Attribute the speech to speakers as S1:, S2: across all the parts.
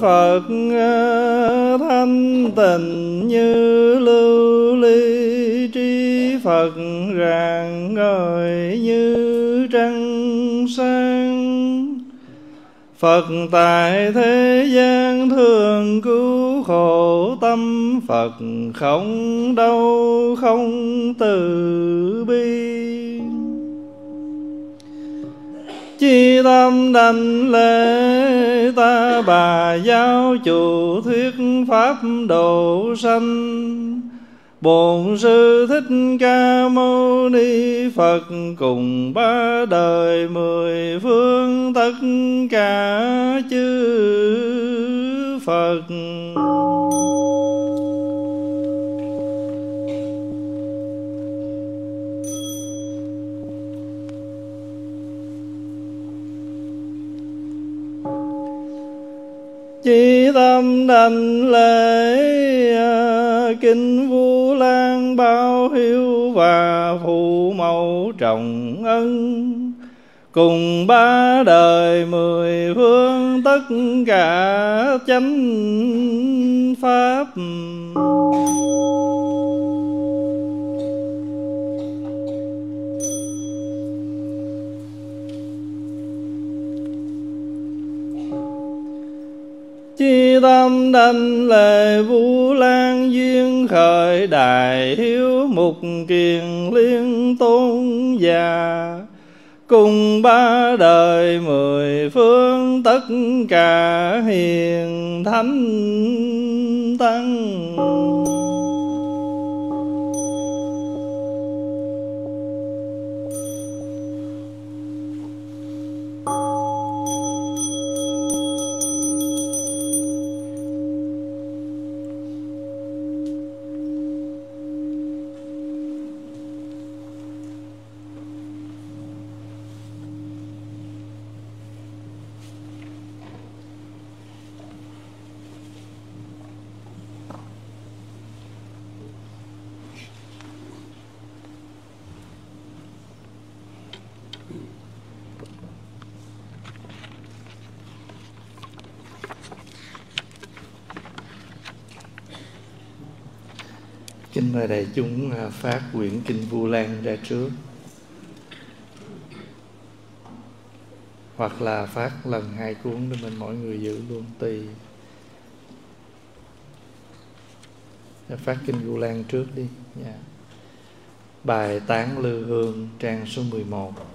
S1: phật ờ, thanh tịnh như lưu ly. Tri phật rạng ngời như trăng sáng. Phật tại thế gian thường cứu khổ tâm. Phật không đau, không từ bi. Chi tâm đảnh lễ ta bà giáo chủ thuyết pháp độ sanh Bổn sư thích ca mâu ni Phật cùng ba đời mười phương tất cả chư Phật. Chi tâm đảnh lễ à, kinh vu lan bao hiếu và phụ mẫu trọng ân. Cùng ba đời mười phương tất cả chánh pháp. Tâm đanh lệ vũ lan duyên khởi đại hiếu mục kiền liên tôn già. Cùng ba đời mười phương tất cả hiền thánh tăng. Kính mời đại chúng à, phát quyển Kinh Vu Lan ra trước. Hoặc là phát lần hai cuốn để mình mỗi người giữ luôn tùy. Phát Kinh Vu Lan trước đi. Yeah. Bài Tán Lư Hương, trang số 11 một.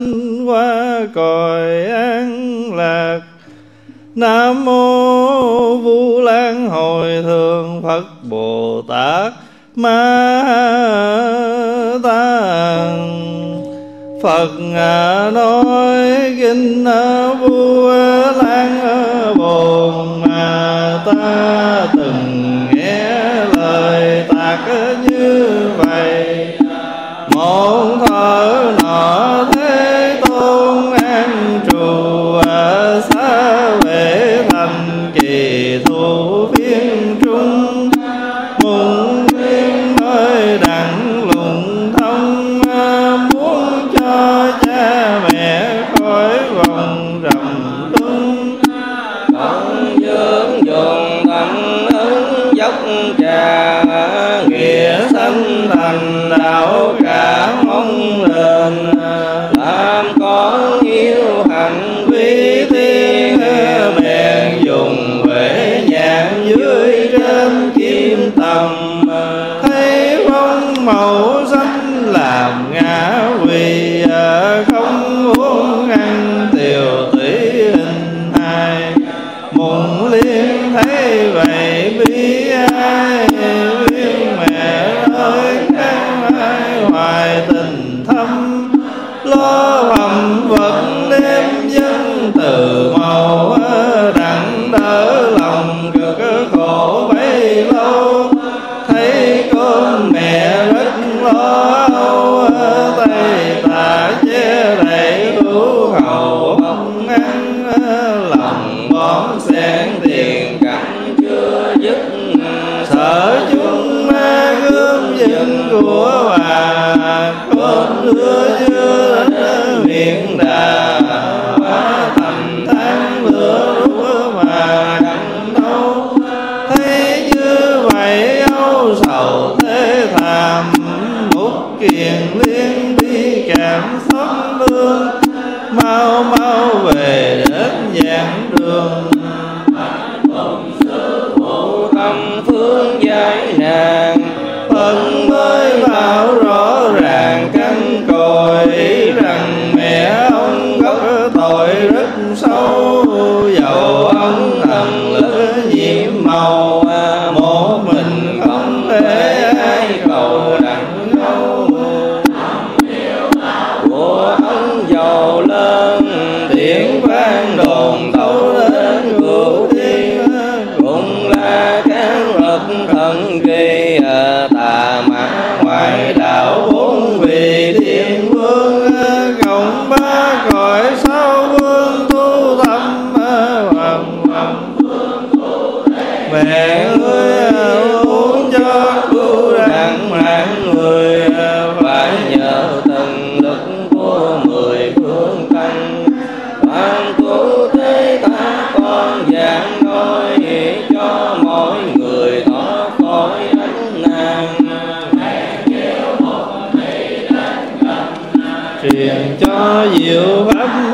S1: sanh qua cõi an lạc. Nam mô vu lan hồi thượng phật bồ tát ma tạng. Phật nói kinh vua lan bồn ta từng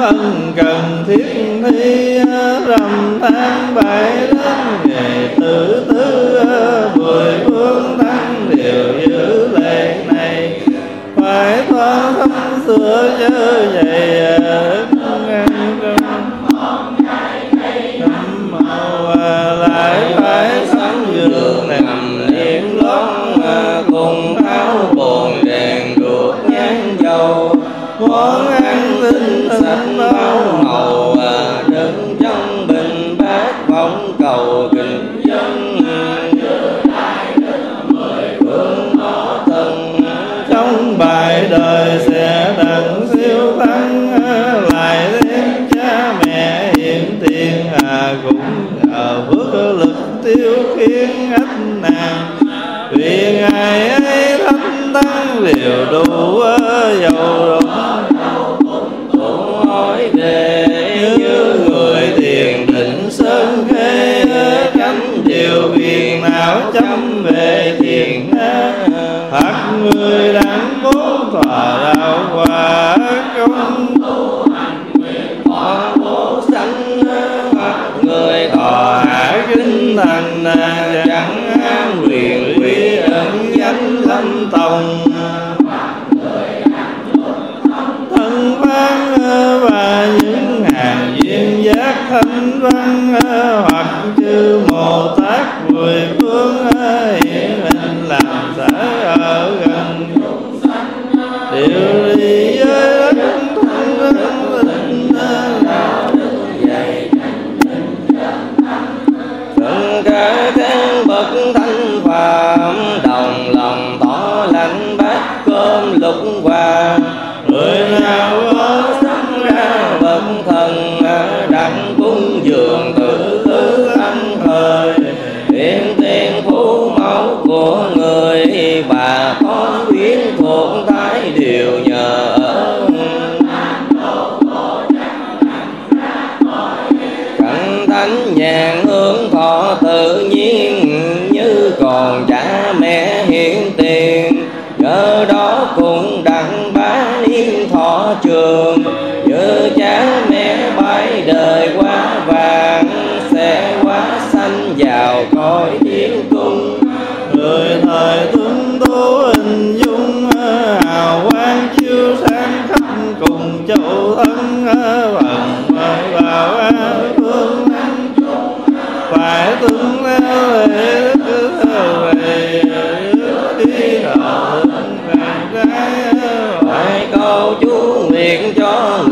S1: thân cần thiết thi rầm tháng bảy lớn ngày tử tứ mười phương thắng đều giữ lệ này. Phải thoát thấm sửa như vậy
S2: minh
S1: sắc
S2: bao màu và đứng trong bình bát vọng cầu kinh dân
S1: trong bài đời sẽ đặng siêu tăng lại thêm cha mẹ hiện tiền hà cũng ở bước lực tiêu khiến ách nàng vì ngày ấy thánh tăng đều đủ dầu chấm về
S2: thiền pháp
S1: người
S2: đang cố ra. cho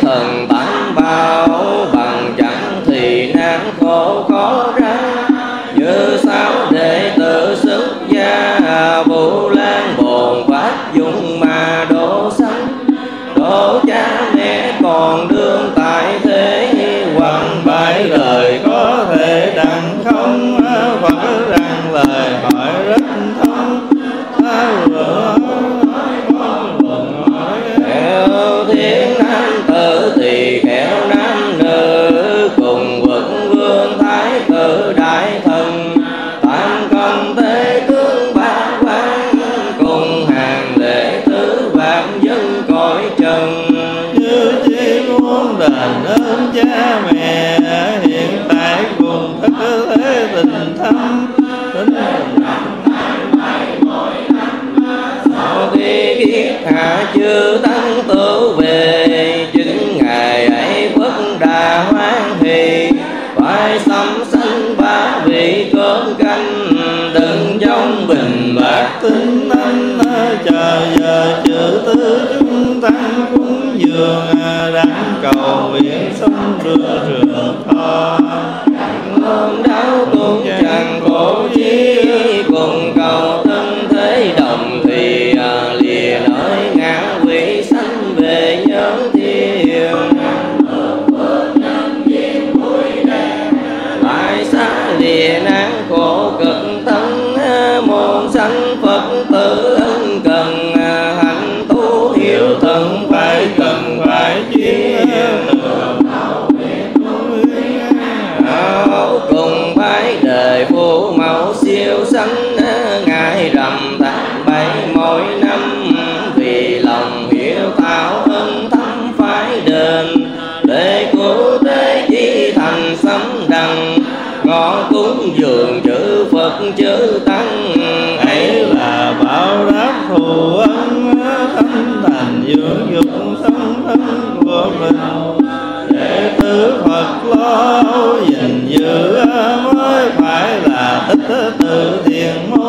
S2: thần tặng bao
S1: thăm tính
S2: Sao khi biết hạ chư tăng tử về chính ngày ấy phất đà hoan hỷ phải xâm sanh ba vị cơm canh đừng trong bình bạc
S1: tính anh chờ giờ chữ tứ chúng tăng cúng dường đắng cầu nguyện sống rửa rửa thọ
S2: ôm đau cũng chẳng khổ chi cùng cầu
S1: thù ân thân thành dưỡng dục thân thân của mình đệ tử phật lo gìn giữ mới phải là thích tự thiện môn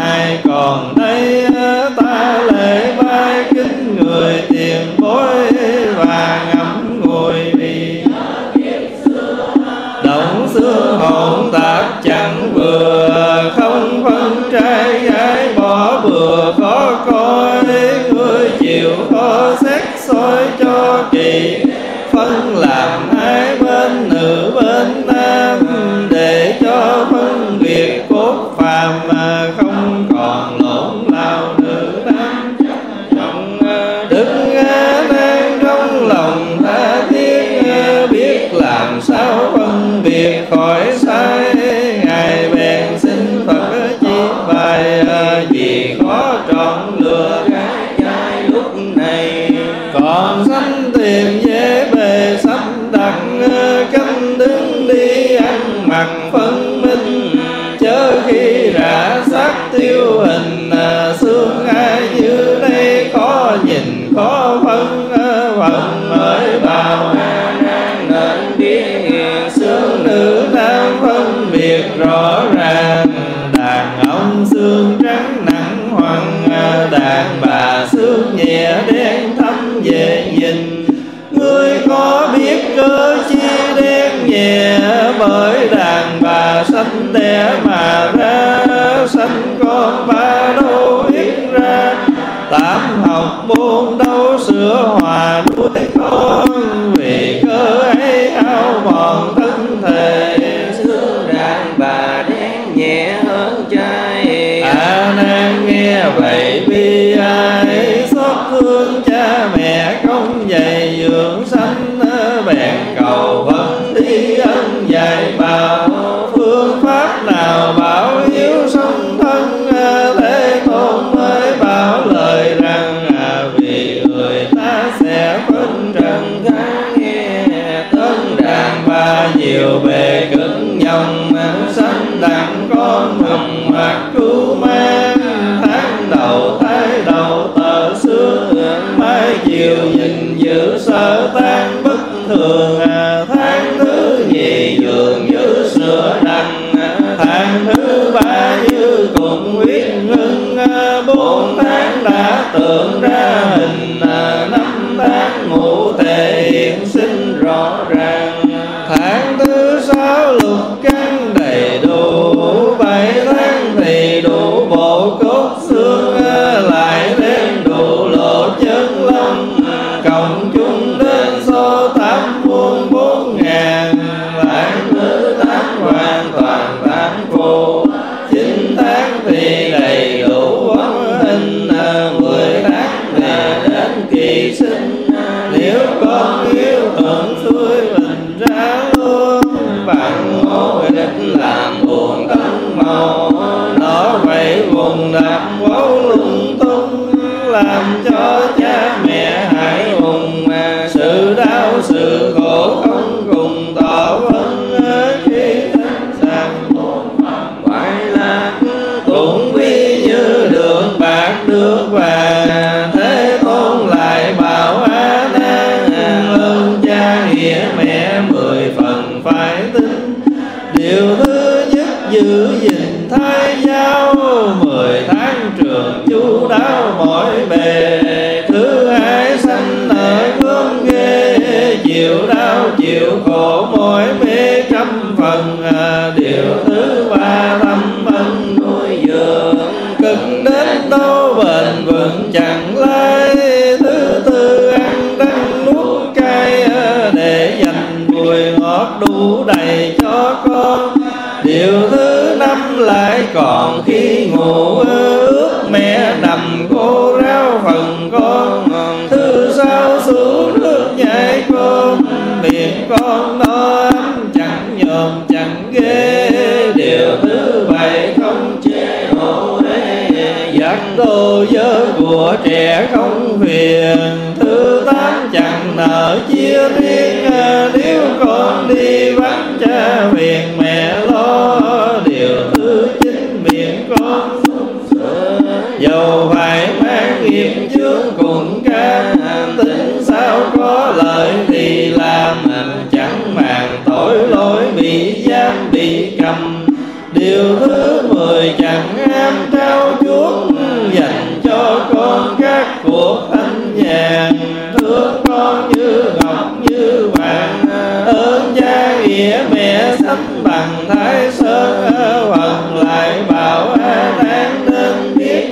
S1: ai còn đẻ mà ra sanh con ba đô yết ra. Tám học môn đâu sửa hòa nuôi con giữ gìn thai giáo mười tháng trường chú đáo mỗi bề. Thứ hai sanh ở hương ghê. Chịu đau chịu khổ mỗi mê trăm phần. À, điều thứ ba tâm ân nuôi dưỡng. Cực đến đâu bền vững chẳng lai. Thứ tư ăn đắng nuốt cay. À, để dành mùi ngọt đủ đầy cho con. Điều thứ còn khi ngủ ước mẹ nằm cô ráo phần con thứ sao xuống nước nhảy con miệng con nó ấm chẳng nhòm chẳng ghê, điều thứ bảy không chế hộ giặc đồ dơ của trẻ không phiền thứ tám chẳng nợ chia riêng. Nếu con đi vắng cha phiền mẹ trời chẳng am trao chuốt dành cho con các cuộc anh nhàn. Thương con như ngọc, như vàng, ơn cha nghĩa mẹ sánh bằng thái sơn. Phần lại bảo an nan nên biết,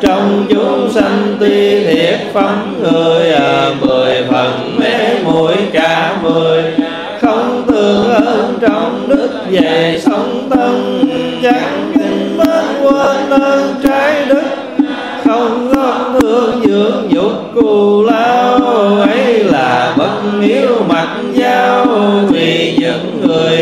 S1: trong chúng sanh tuy thiệt phong trái đất, không ngón thương dưỡng dục cù lao. Ấy là bất hiếu mặt giao vì những người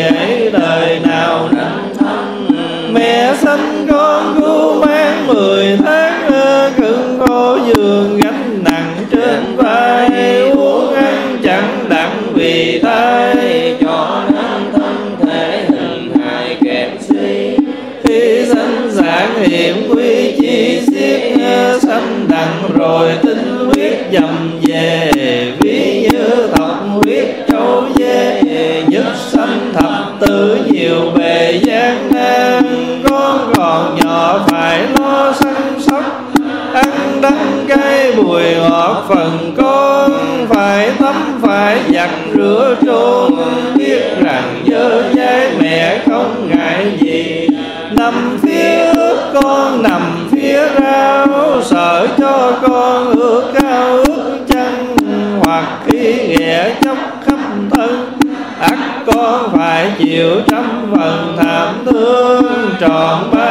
S1: cái cay bùi ngọt phần con phải tắm phải giặt rửa trôn. Biết rằng dơ dai mẹ không ngại gì. Nằm phía ước con, nằm phía rau. Sợ cho con ước cao ước chân hoặc khi ghẻ chóc khắp thân, ắt con phải chịu trăm phần thảm thương. Trọn ba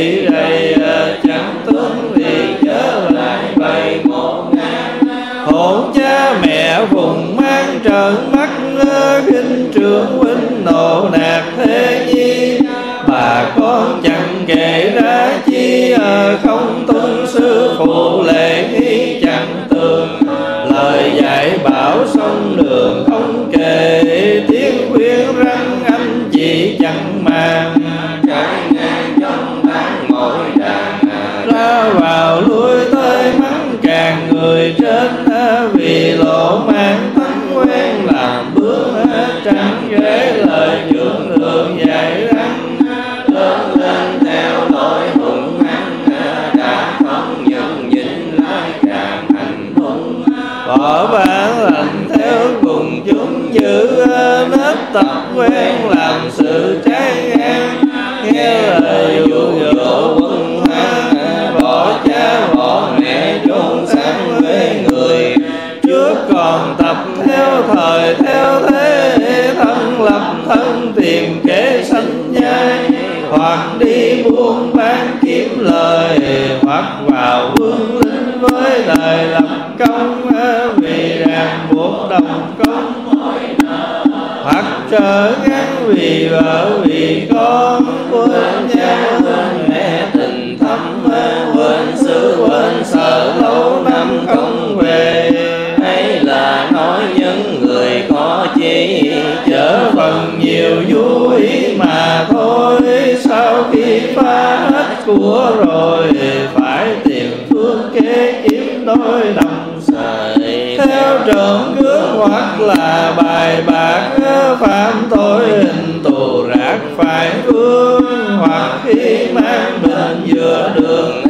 S1: lỗi người trên vì lộ mang thánh quen, làm bước hết trắng ghế, lời trưởng lượng dạy rắn.
S2: Lớn lên theo lỗi hùng ăn đã không nhận nhìn lại càng hạnh hung
S1: bỏ bản lành theo cùng chúng giữ nếp tập quen, làm sự trái ngang, nghe lời dụ dỗ quân hoa thời theo thế thân, lập thân tìm kế sanh nhai. Hoặc đi buôn bán kiếm lời hoặc vào vương linh với đời lập công. Vì ràng buộc đồng công hoặc trở ngắn vì vợ vì con quên cha chở phần nhiều vui mà thôi, sau khi phá hết của rồi, phải tìm phương kế kiếm đôi đồng
S2: sợi.
S1: Theo trộm cướp hoặc là bài bạc phạm tội, hình tù rác phải vương, hoặc khi mang bệnh giữa đường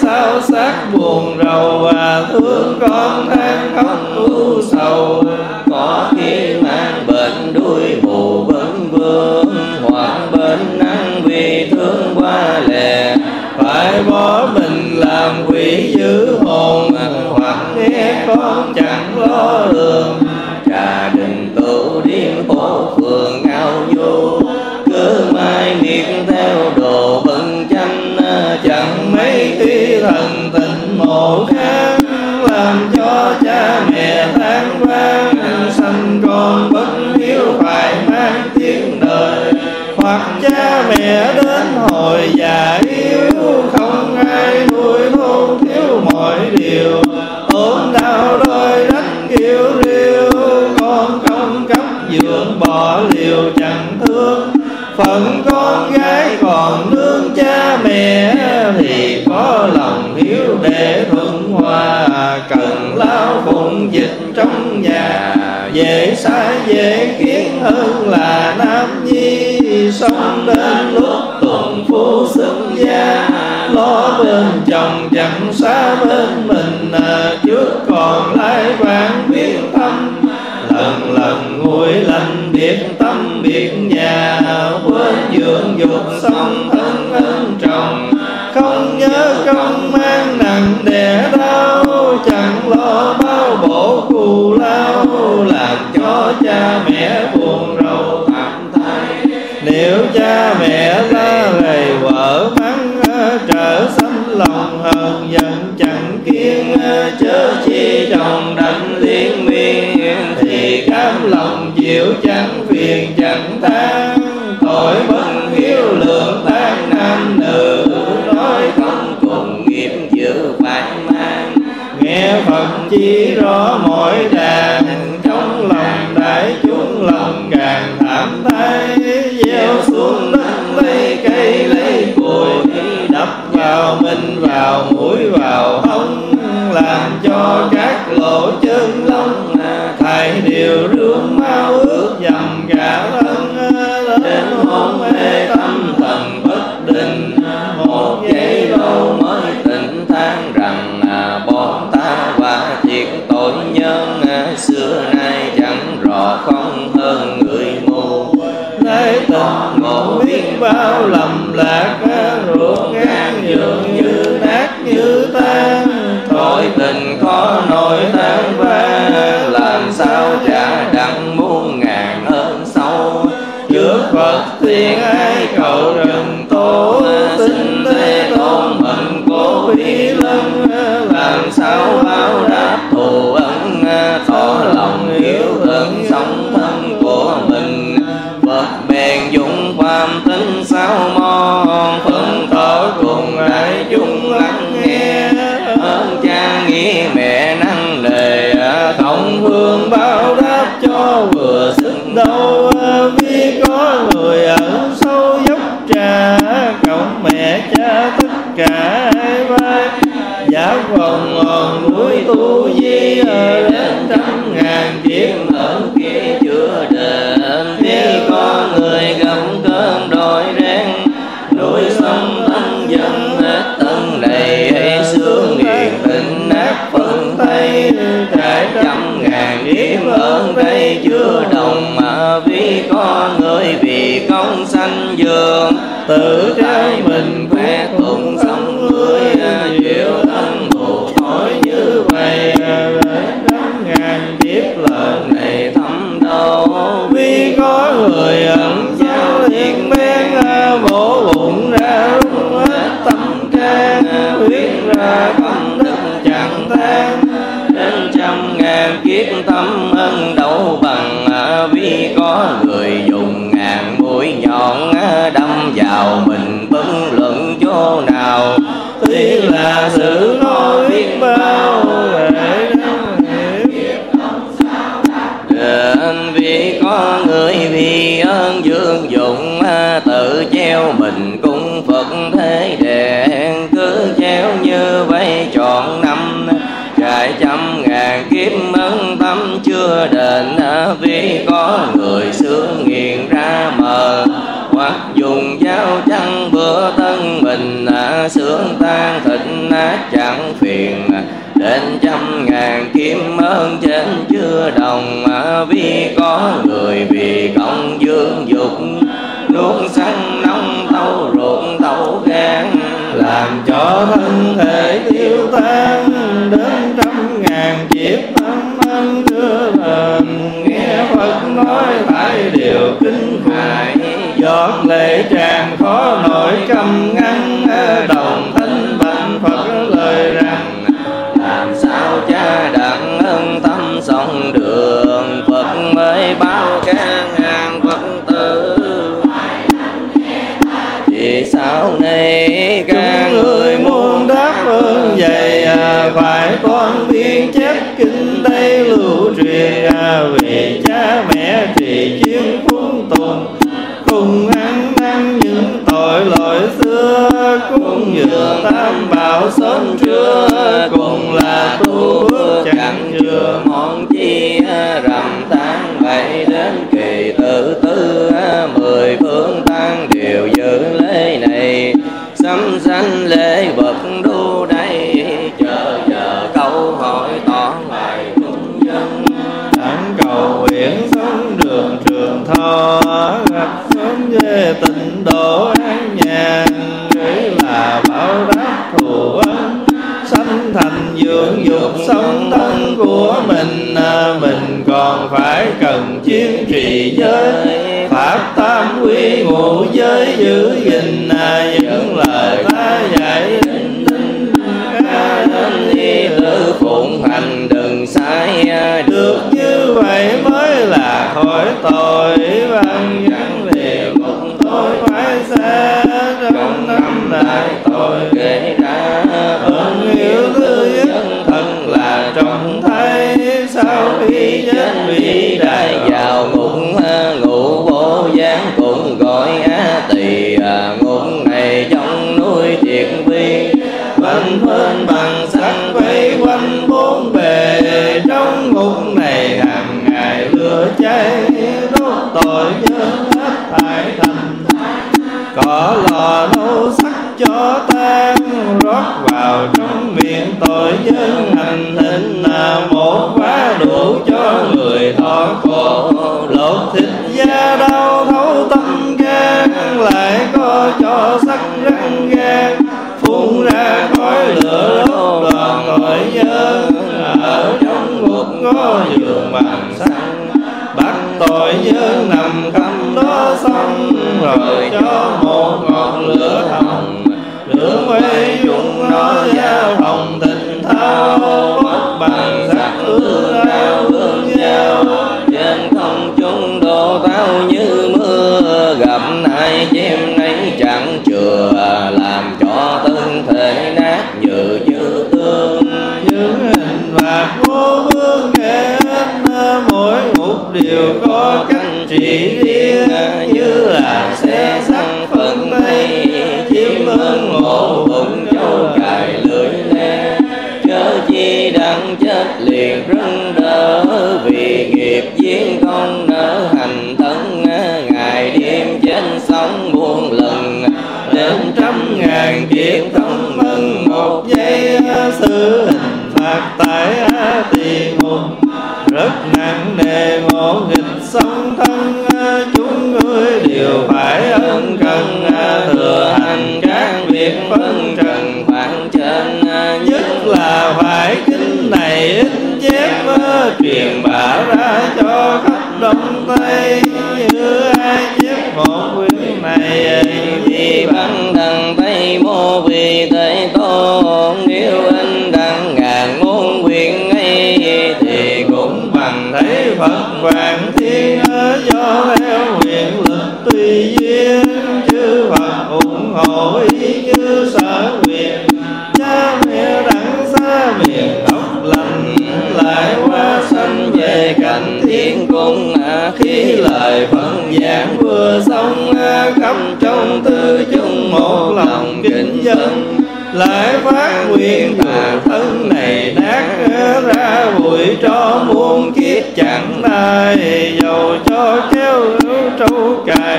S1: sao xác buồn rầu và thương con than khóc u sầu.
S2: Có khi mang bệnh đuôi mù vấn vương, hoặc bệnh nắng vì thương qua lệ
S1: phải bỏ mình làm quỷ giữ hồn, hoặc nghe con chẳng lo đường
S2: trà đình tụ điên phố phường ngao du, cứ mai niệm theo
S1: con bất hiếu phải mang tiếng đời. Hoặc cha mẹ đến hồi già yếu, không ai nuôi thôn thiếu mọi điều. Ốm đau đôi đất kêu riêu, con không cấp dưỡng bỏ liều chẳng thương. Phận con gái còn nương cha mẹ thì có lòng hiếu để thuận hòa. Cần lao phụng dịch trong nhà sai dễ khiến hơn là nam nhi sống đến lúc tuần phu xưng gia. Lo bên chồng chẳng xa bên mình à, trước còn lại vạn biết thăm. Lần lần nguội lành biệt tâm biệt nhà quên dưỡng dục sống thân ân trọng. Không nhớ không mang nặng đẻ đau chẳng lo bao bổ làm cho cha mẹ buồn rầu tạm thay. Nếu cha mẹ la lầy vợ mắng ờ, trở sấm lòng hờn, giận chẳng kiên ờ, chớ chi chồng đành liên miên, thì cam lòng chịu chẳng phiền, chẳng than. Tội bất hiếu lượng tan nam nữ, nói không
S2: cùng nghiệp giữ phải mang.
S1: Nghe Phật chỉ rõ mỗi đàn vào mình vào mũi vào hông làm cho các lỗ chân lông thầy đều rương mau ướt dầm cả thân
S2: đến hôn mê tâm thần bất định. Một giây lâu mới tỉnh than rằng à, bọn ta và thiệt tội nhân. À, xưa nay chẳng rõ không hơn người mù
S1: lấy tình ngộ biết bao lầm lạc thiên ấy cầu tu đến trăm ngàn kiếp
S2: lớn kia chưa đền. Khi có người gặp cơn đói rét, núi sông thân dân hết tân đầy. Hay sướng nghiền tình nát phân tay, trải trăm ngàn kiếp ơn đây chưa đồng. Mà vì có người vì công sanh dương
S1: tự trao
S2: theo mình cung Phật thế đèn cứ treo như vậy trọn năm. Trải trăm ngàn kiếp ân tâm chưa đền, vì có người xưa nghiền ra mờ. Hoặc dùng dao chăng bữa thân mình sướng xương tan thịt nát chẳng phiền. Đến trăm ngàn kiếm ơn trên chưa đồng, vì có người vì công dương dục. Nuốt
S1: sang thể tiêu tan đến trăm ngàn kiếp. Âm ân chưa lần nghe Phật nói phải điều kinh hại. Giọt lệ tràn khó nổi cầm ngăn đồng tam bảo sớm trưa cùng là tu bước chẳng chừa sống thân của mình à, mình còn phải cần chuyên trì giới pháp tam quy ngũ giới giữ gìn à, những lời ta dạy. Đinh ca
S2: y tự phụng hành, đừng sai à,
S1: được như vậy mới là khỏi tội. Văn chẳng liền một tôi phải xa, trong năm đại tội
S2: kể ra,
S1: ơn yêu thương nhất trời cho một ngọn lửa hồng lửa quay chúng nó giao hồng, tình thao bất bằng. Sắc hương ao hương giao
S2: trên không chúng đồ tao như mưa. Gặp ai chim nấy chẳng chừa, làm cho thân thể nát như như tương.
S1: Những hình và vô vương kẻ đều có cách trị riêng. Như là xe sắc phân tay chiếm ơn ngộ bụng châu cài lưỡi le.
S2: Chớ chi đặng chết liền rưng đỡ vì nghiệp duyên không nỡ hành thân ngày đêm trên sóng muôn lần
S1: đến trăm ngàn kiếp
S2: mô vì thế tôn, nếu anh đăng ngàn muôn quyền ấy thì cũng
S1: bằng thấy phật hoàng thiên do theo nguyện lực tùy duyên. Chư phật ủng hộ ý như sở nguyện, cha mẹ đặng xa miền ốc lành lại qua sanh về cảnh thiên cung. À, khi lời phật giảng vừa xong à, khắp trong tư chung một lại phát nguyện là thân này nát ra bụi cho muôn kiếp chẳng ai dầu cho kéo trâu cài.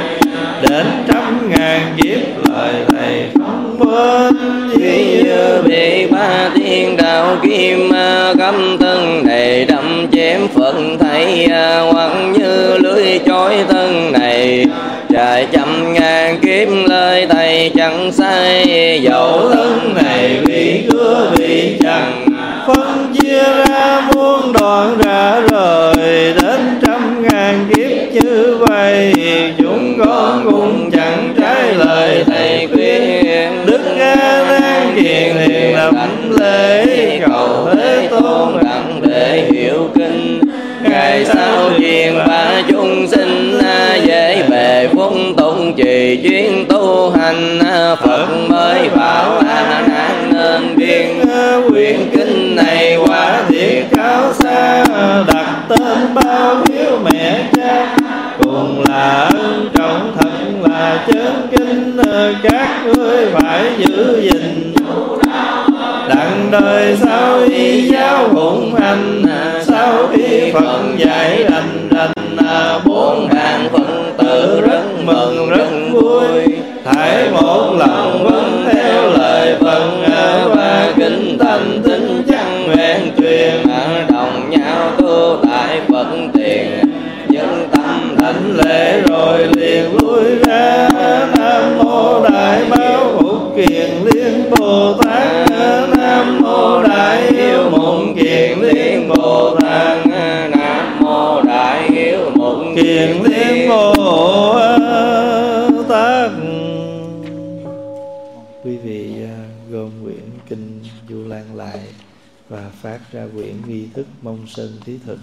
S1: Đến trăm ngàn kiếp lời thầy không bên
S2: vì như bị ba thiên đạo kim cấm thân này đâm chém phận thầy à, hoặc như lưới chói thân này trời chăm chẳng say dẫu
S1: thân này
S2: phật mới bảo a nan nên biên
S1: quyển kinh này quả thiệt cao xa. Đặt tên bao hiếu mẹ cha. Cùng là ân trọng thật là chân kinh. Các ngươi phải giữ gìn. Đặng đời sau y giáo phụng hành. Sau y phật dạy lành lành. Quyển vi thức mong sân thí thực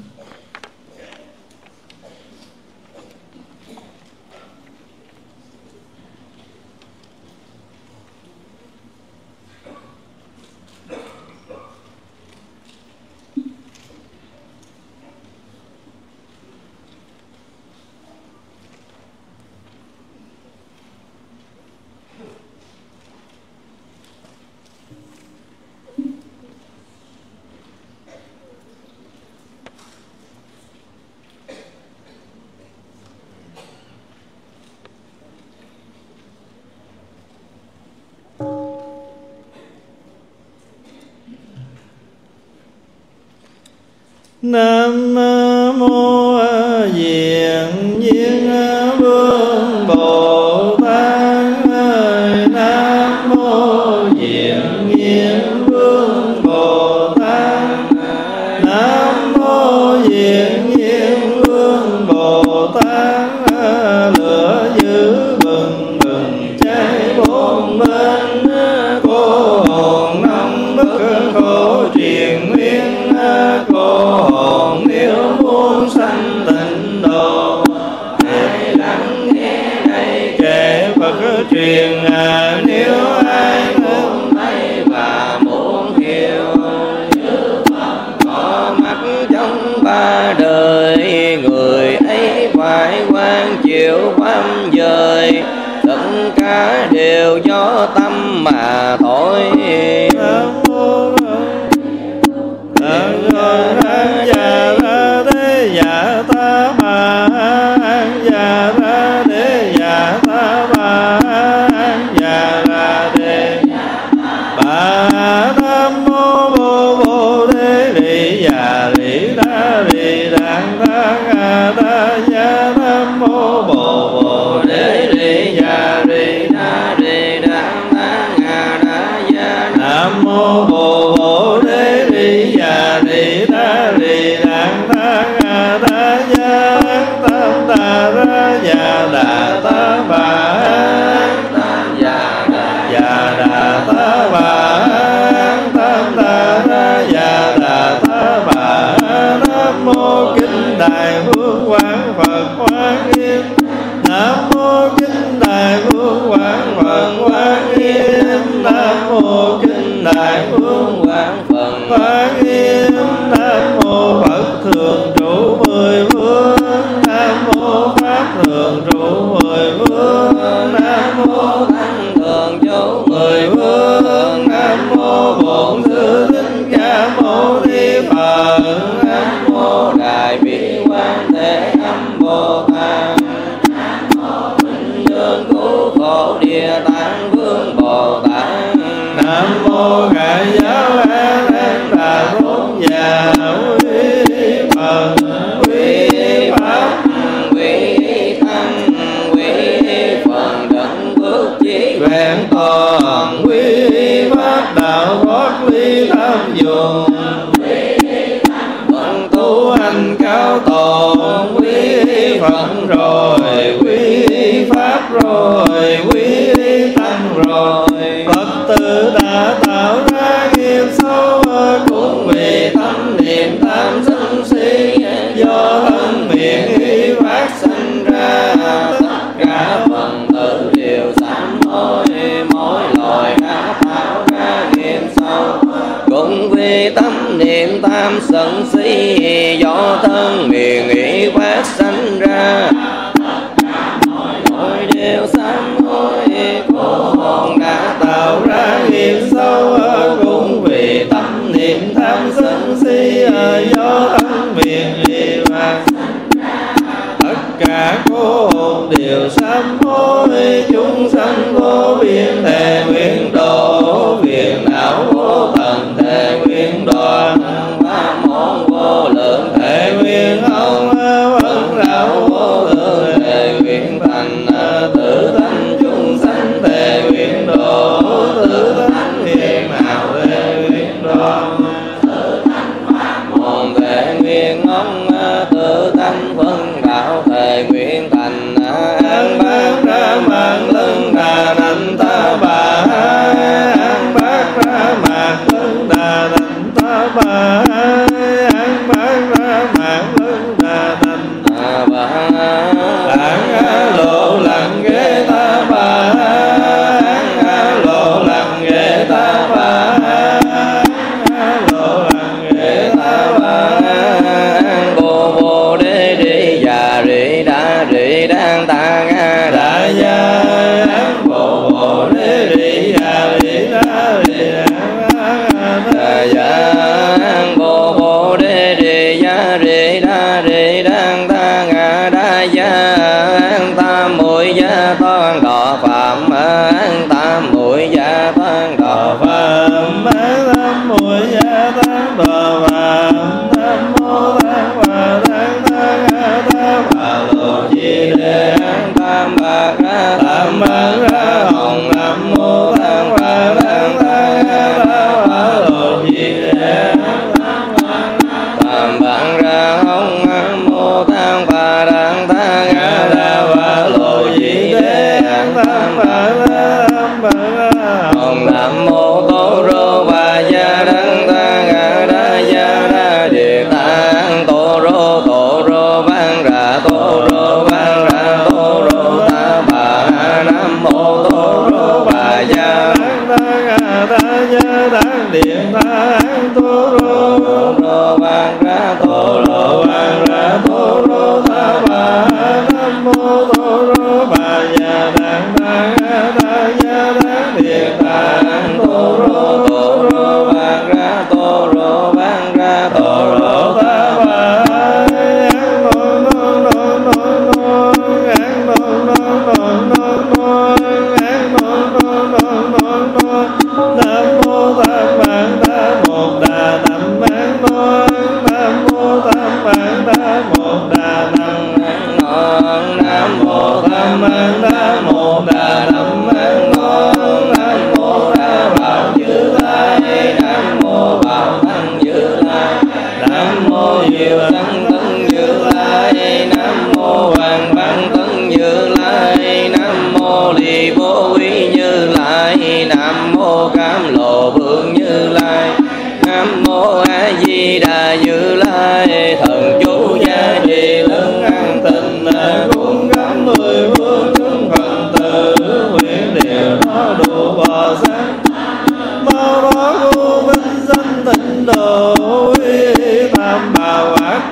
S2: tâm
S1: niệm tam sân si, do thân
S2: miền nghĩ phát sanh ra. Mọi đều sanh ngôi hồn đã
S1: tạo ra nghiệp sâu cũng vì tâm niệm tam sân si, do thân miền nghĩ phát tất cả cô hồn đều sáng hối,
S2: chúng sanh vô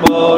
S2: Bo.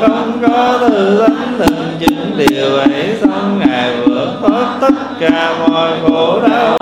S2: không có tư tánh tình chứng điều ấy. Xong ngày vượt thoát tất cả mọi khổ đau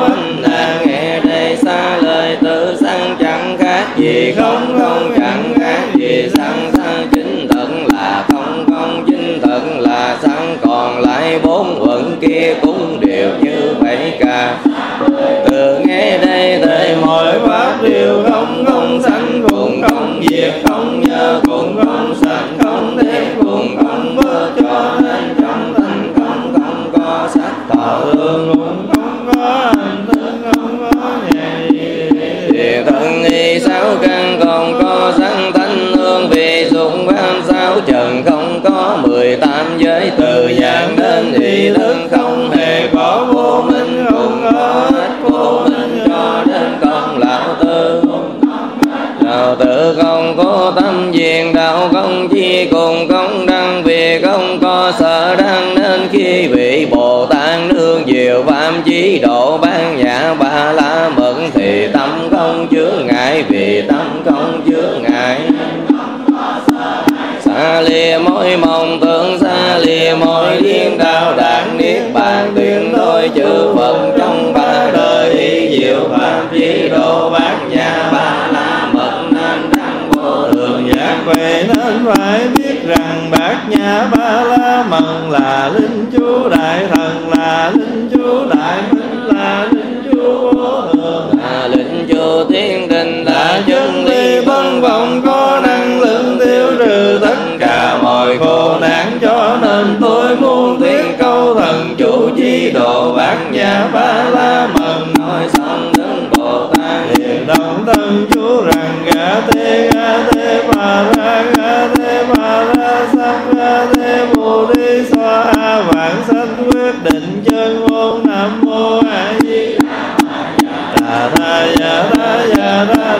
S2: linh
S1: chúa đã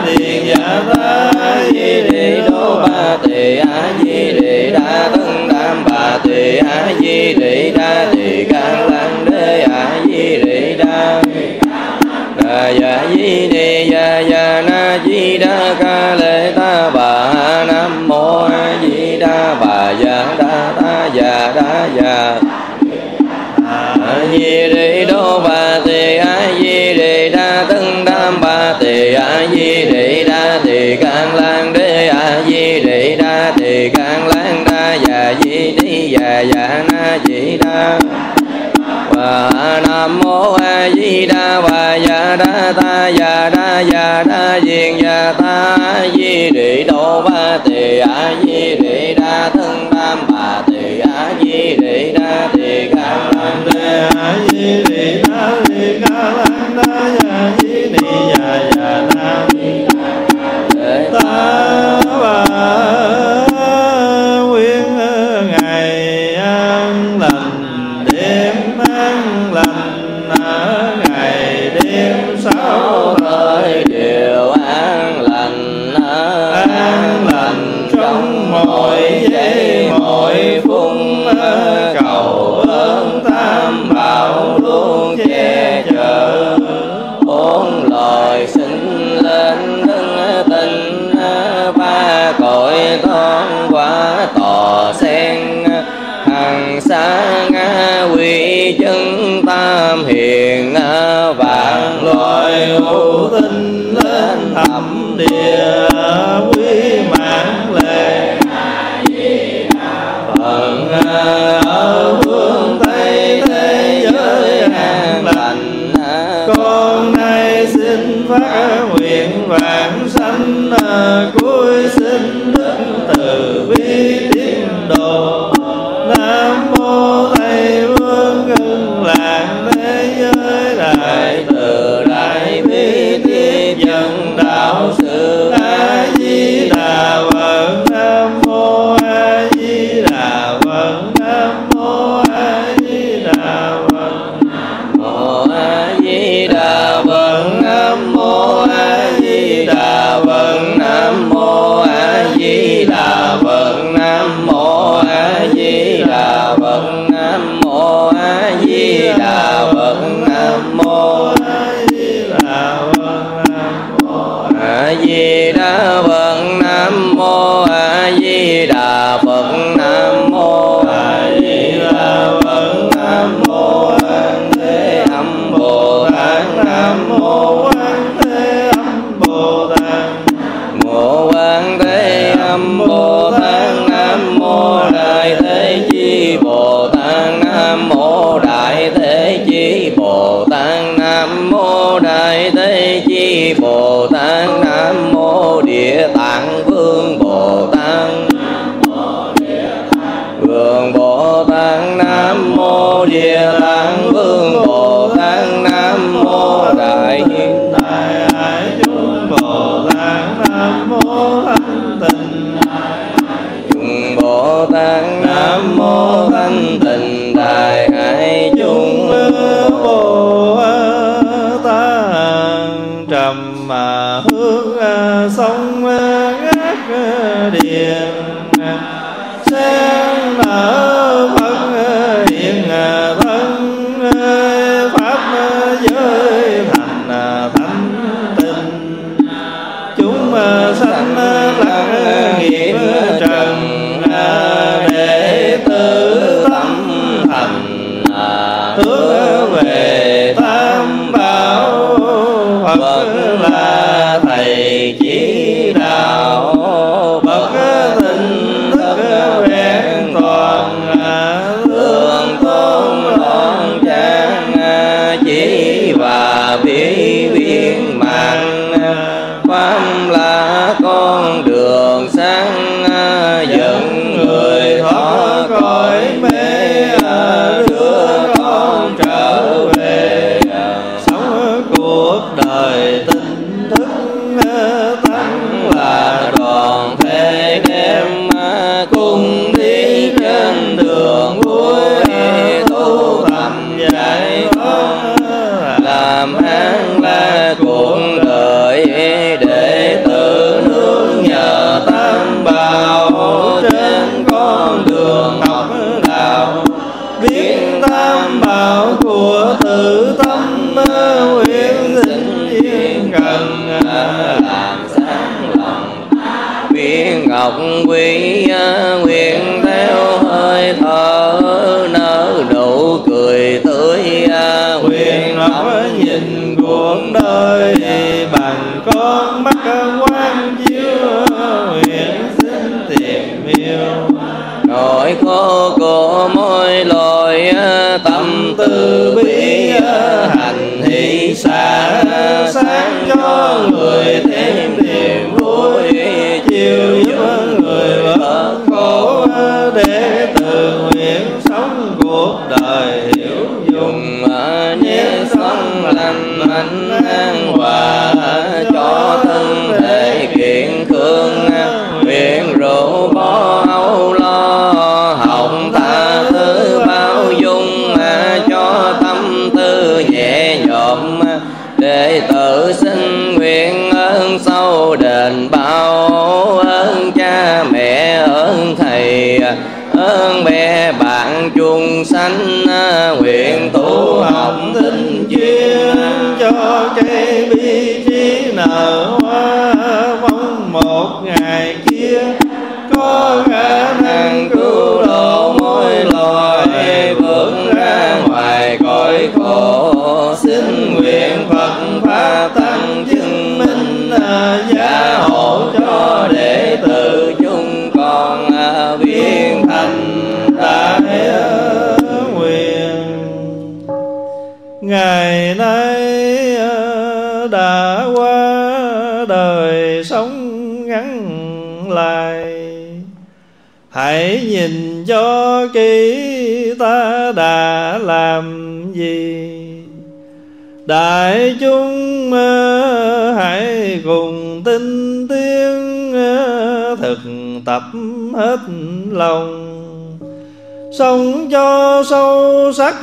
S1: điện giả ta
S2: di đề đô ba tỳ a di đề đa thân tam ba tỳ a di đề đa tỳ can lăng đế a di đề đa đà ya di đề ya ya na di đa ca la di đà và ya đa ta ya đa ya đa diền ya ta di địa độ ba tỳ a di chân tam hiền à, vàng
S1: loài hữu tinh. Bồ từ bi,
S2: hành hỷ xả sáng cho người thêm niềm vui.
S1: Chiều giúp người bớt khổ để từ nguyện sống cuộc đời hiểu dùng
S2: dùng nhé sống lành mạnh, an hòa cho thân thể kiện khương. Cho
S1: đại chúng hãy cùng tinh tiến ờ, thực tập hết lòng. Sống cho sâu sắc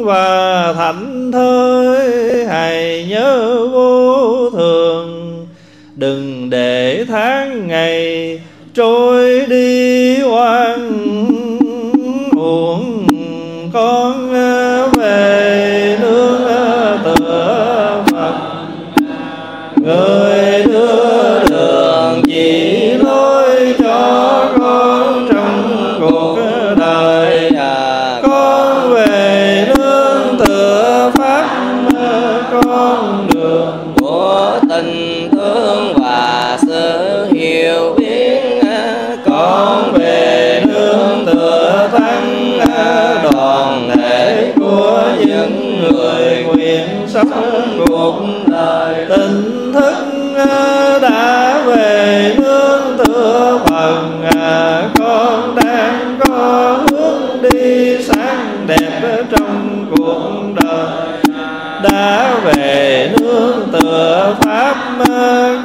S1: và thảnh thơi, hãy nhớ vô thường. Đừng để tháng ngày trôi đi oan uổng con ờ, về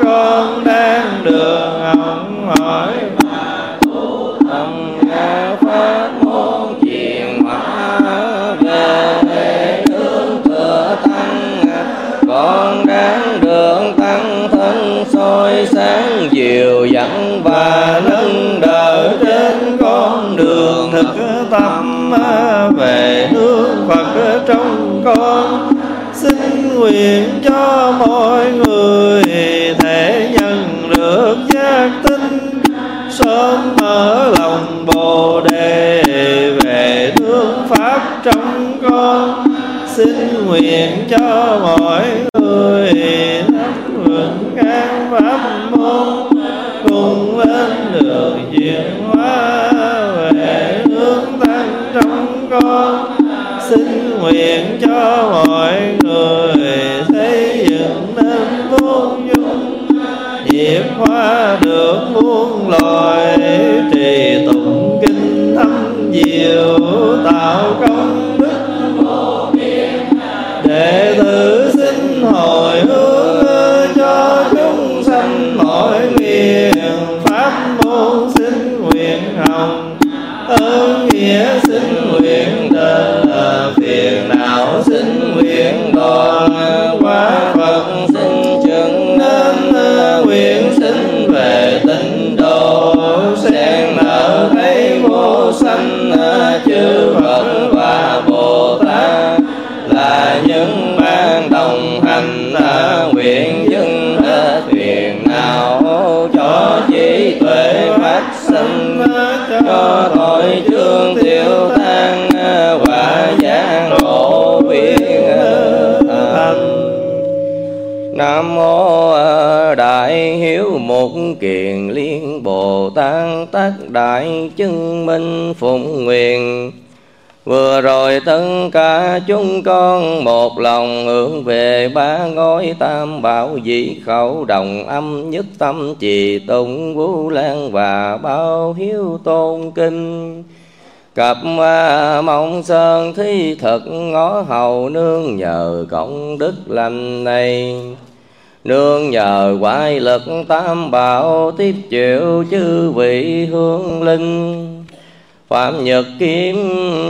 S1: con đang đường hỏng hỏi mà tu
S2: Tâm nghe pháp môn truyền hóa về nương tựa tăng con đang đường tăng thân soi sáng dìu dẫn và nâng đỡ trên con đường
S1: thực tâm về hướng Phật trong con. Xin nguyện cho mọi người sớm mở lòng bồ đề về thương pháp trong con. Xin nguyện cho mọi
S2: rồi tất cả chúng con một lòng hướng về ba ngôi tam bảo dĩ khẩu, đồng âm nhất tâm trì tụng vũ lan và bao hiếu tôn kinh. Cặp mong sơn thi thật ngõ hầu nương nhờ cộng đức lành này. Nương nhờ quái lực tam bảo tiếp chịu chư vị hương linh. Phạm Nhật Kiếm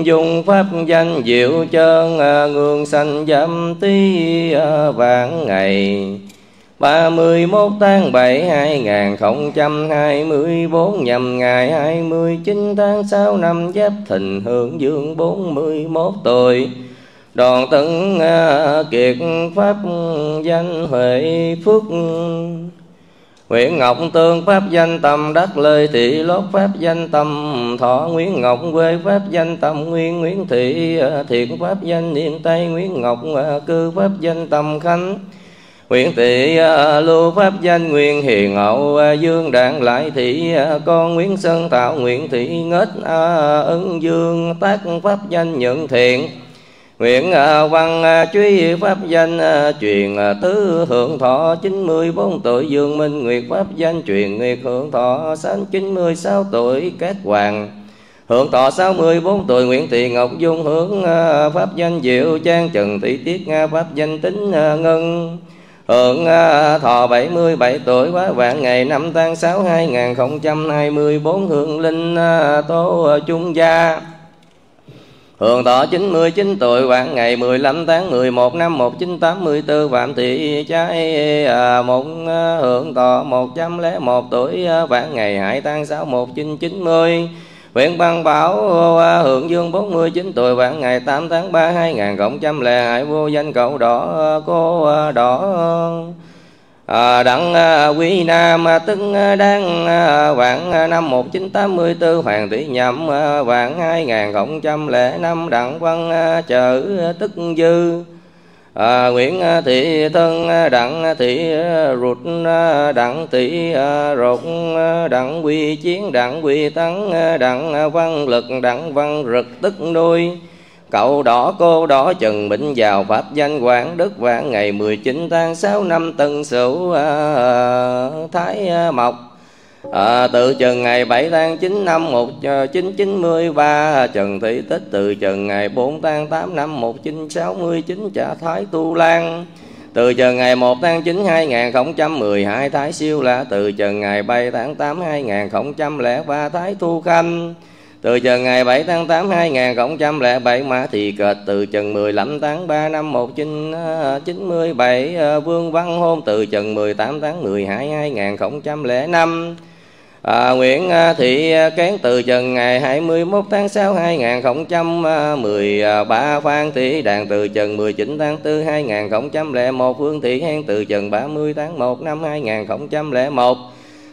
S2: dùng pháp danh diệu chân à, Ngương sanh dâm tí à, vạn ngày. Ba mươi mốt tháng bảy, hai ngàn không trăm hai mươi bốn, nhằm ngày hai mươi chín tháng sáu năm Giáp Thìn, Hưởng Dương bốn mươi mốt tuổi. Đoàn tấn à, kiệt pháp danh Huệ Phước Nguyễn Ngọc Tương pháp danh tâm đắc lê thị lót pháp danh tâm. Thọ Nguyễn Ngọc quê pháp danh tâm, nguyên Nguyễn thị ờ, thiện pháp danh niên tây, Nguyễn Ngọc ờ, cư pháp danh tâm khánh. Nguyễn thị ờ, lưu pháp danh nguyên hiền hậu dương đạn lại thị con Nguyễn Sơn Tạo, Nguyễn thị ngết ấn dương tác pháp danh nhận thiện. Nguyện à, văn à, truy pháp danh à, truyền tứ hưởng thọ chín mươi bốn tuổi Dương Minh Nguyệt pháp danh, truyền nguyệt hưởng thọ sanh chín mươi sáu tuổi các hoàng. Hưởng thọ sáu mươi bốn tuổi Nguyễn Thị Ngọc Dung hưởng pháp danh Diệu Trang Trần Thị Tiết Nga pháp danh Tính Ngân. Hưởng thọ bảy mươi bảy tuổi quá vạn ngày năm tháng sáu hai nghìn không trăm hai mươi bốn hưởng linh tố trung gia. Hưởng thọ 99 tuổi khoảng ngày 15 tháng 11 năm 1984 Phạm Thị Trái à, một à, hưởng thọ 101 tuổi à, vạn ngày Hải tháng 6 1990 Huyện Văn Bảo à, hưởng dương 49 tuổi vạn ngày 8 tháng 3 2002 vô danh cậu đỏ à, cô à, đỏ. À, đặng à, quý nam à, tức à, đang vạn năm 1984 hoàng tỷ nhậm vạn 2005 đặng văn à, chở tức dư. À, Nguyễn Thị Thân Đặng Thị Rụt Đặng Thị Rột Đặng Quy Chiến Đặng Quy Tấn Đặng Văn Lực Đặng Văn Rực tức nuôi. Cậu đỏ cô đỏ chừng bệnh vào Pháp danh Quảng Đức vạn ngày 19 tháng 6 năm Tân Sửu à, Thái à, Mộc. À, Từ chừng ngày 7 tháng 9 năm 1993 à, à, Trần Thị Tích từ chừng ngày 4 tháng 8 năm 1969 Trả Thái Tu Lan. Từ trần ngày 1 tháng 9 2012 Thái Siêu là từ trần ngày 7 tháng 8 2003 Thái Thu Khanh từ giờ ngày 7 tháng 8 2007 Mã Thị Kệt từ chừng 15 tháng 3 năm 1997 à, à, Vương Văn Hôn từ chừng 18 tháng 12 2005 À, Nguyễn à, Thị Kén từ chừng ngày 21 tháng 6 2013 Phan Thị Đàn từ chừng 19 tháng 4 2001 Phương Thị Hen từ chừng 30 tháng 1 năm 2001